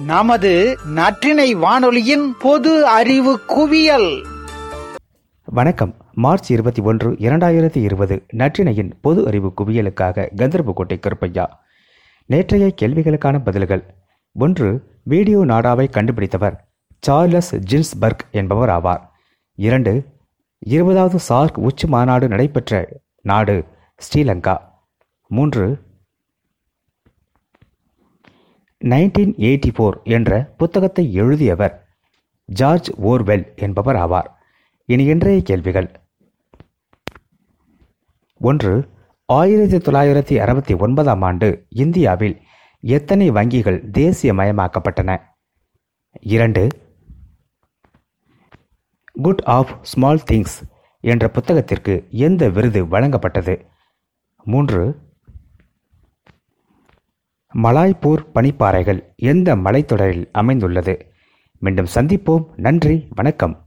நமது நற்றினை வானொலியின் பொது அறிவு குவியல். வணக்கம். மார்ச் இருபத்தி ஒன்று இரண்டாயிரத்தி இருபது நற்றினையின் பொது அறிவு குவியலுக்காக கந்தர்போட்டை கருப்பையா. நேற்றைய கேள்விகளுக்கான பதில்கள். ஒன்று வீடியோ நாடாவை கண்டுபிடித்தவர் சார்லஸ் ஜின்ஸ்பர்க் என்பவர் ஆவார். இரண்டு இருபதாவது சார்க் உச்சி மாநாடு நடைபெற்ற நாடு ஸ்ரீலங்கா. மூன்று நைன்டீன் எயிட்டி ஃபோர் என்ற புத்தகத்தை எழுதியவர் ஜார்ஜ் ஓர்வெல் என்பவர் ஆவார். இனி இன்றைய கேள்விகள். ஒன்று ஆயிரத்தி தொள்ளாயிரத்தி அறுபத்தி ஒன்பதாம் ஆண்டு இந்தியாவில் எத்தனை வங்கிகள் தேசியமயமாக்கப்பட்டன? இரண்டு குட் ஆஃப் ஸ்மால் திங்ஸ் என்ற புத்தகத்திற்கு எந்த விருது வழங்கப்பட்டது? மூன்று மலாய்பூர் பனிப்பாறைகள் எந்த மலைத்தொடரில் அமைந்துள்ளது? மீண்டும் சந்திப்போம். நன்றி. வணக்கம்.